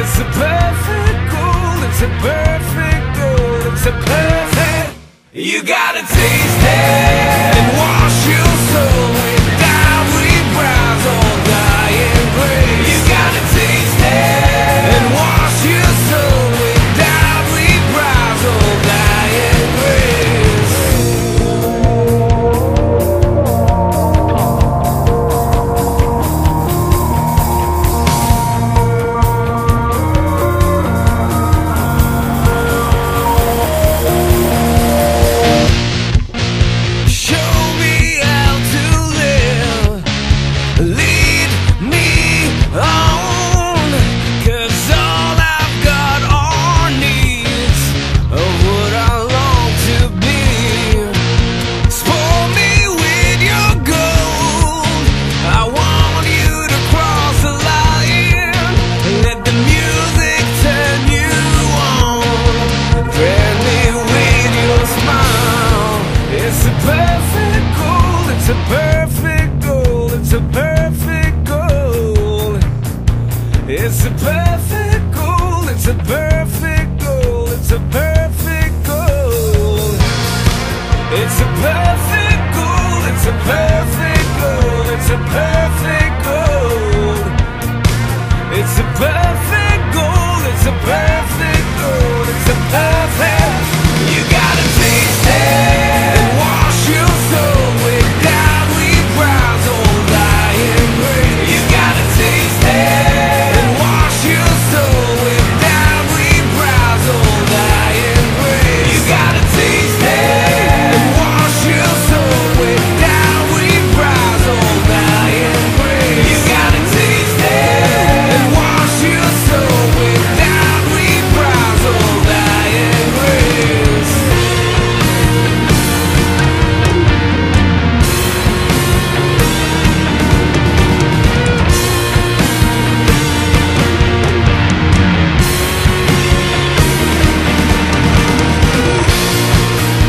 It's a perfect goal, it's a perfect you gotta taste It's a perfect girl, it's a perfect girl